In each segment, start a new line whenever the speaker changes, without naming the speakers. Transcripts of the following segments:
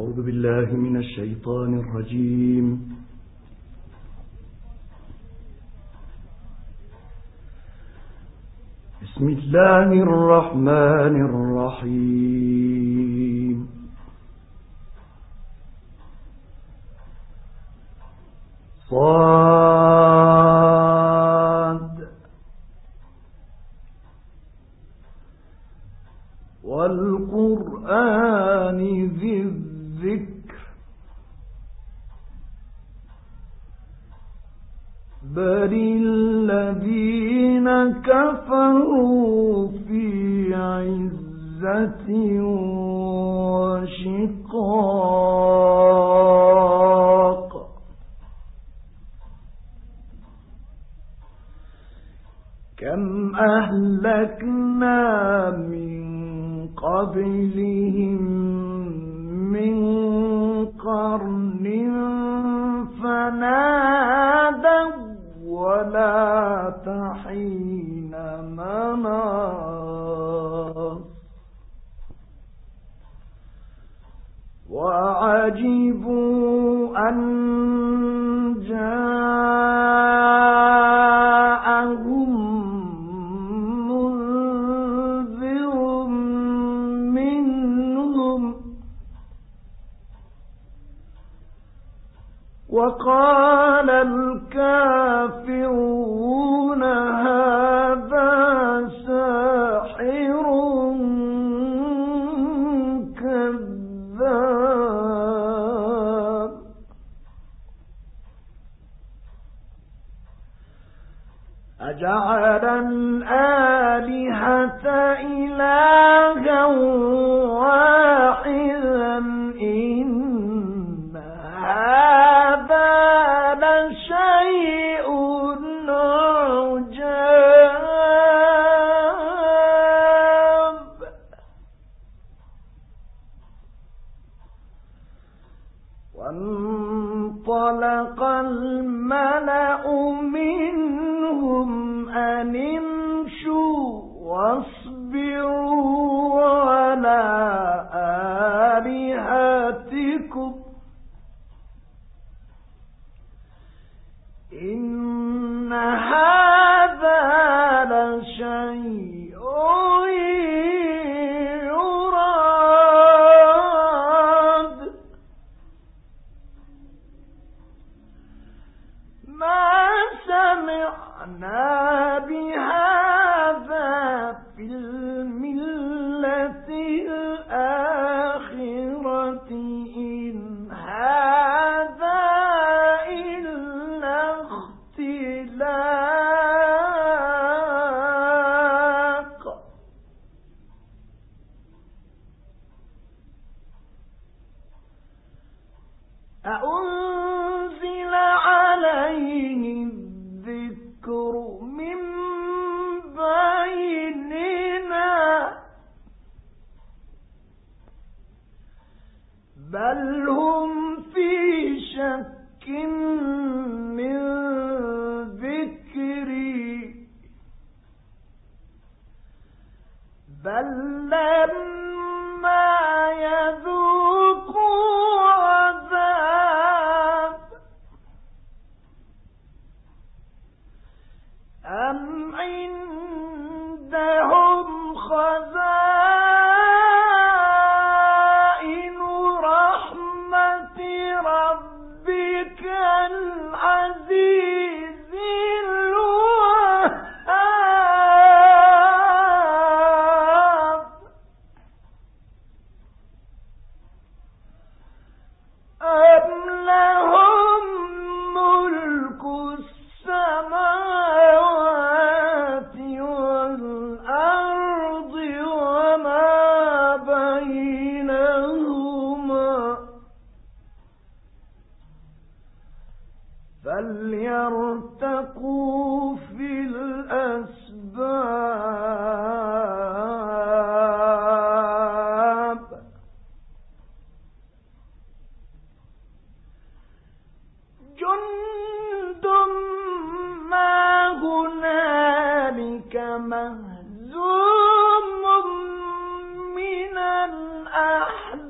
أعوذ بالله من الشيطان الرجيم. بسم الله الرحمن الرحيم. صاد. والقرآن ذي الذكر بل الذين كفروا في عزة وشقاق كم أهلكنا من قبلهم قرن فنادوا ولا تحين مناص. وعجبوا أن فليرتقوا في الأسباب. جند ما هنالك مهزوم من الأحزاب.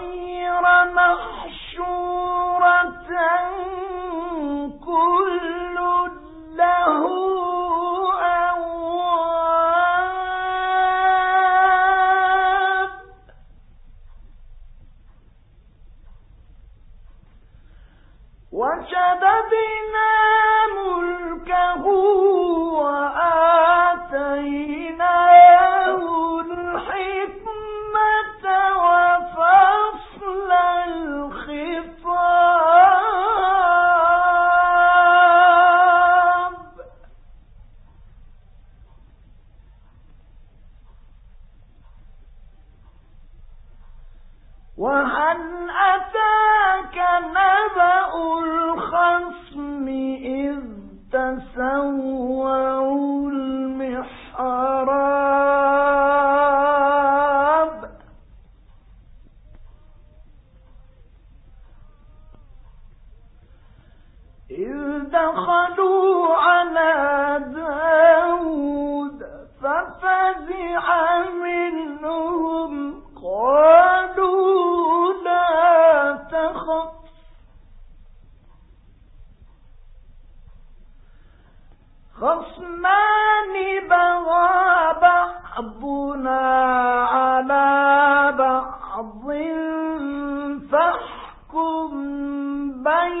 غير محشورة كل له وهل أتاك نبأ الخصم إذ تسوى فاحكم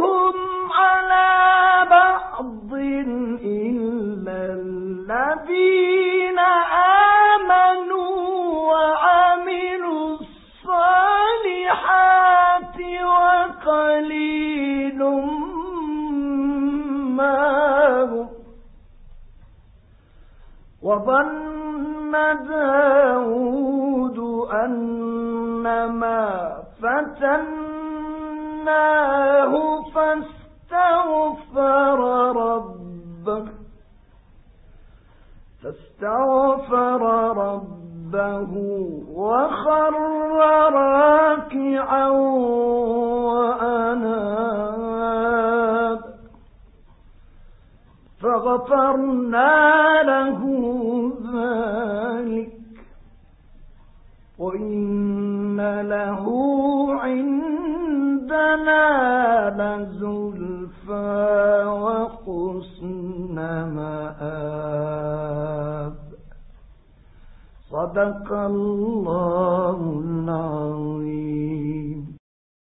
وظن داود أنما فتناه فاستغفر ربه فاستغفر ربه وخر راكعا وأناب. فغفرنا له ذلك. وإن له عندنا لزلفى وحسن مآب. صدق الله